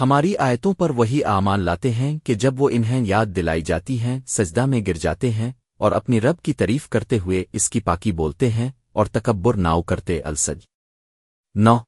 ہماری آیتوں پر وہی اعمال لاتے ہیں کہ جب وہ انہیں یاد دلائی جاتی ہیں، سجدہ میں گر جاتے ہیں اور اپنی رب کی تعریف کرتے ہوئے اس کی پاکی بولتے ہیں اور تکبر ناؤ کرتے السج نو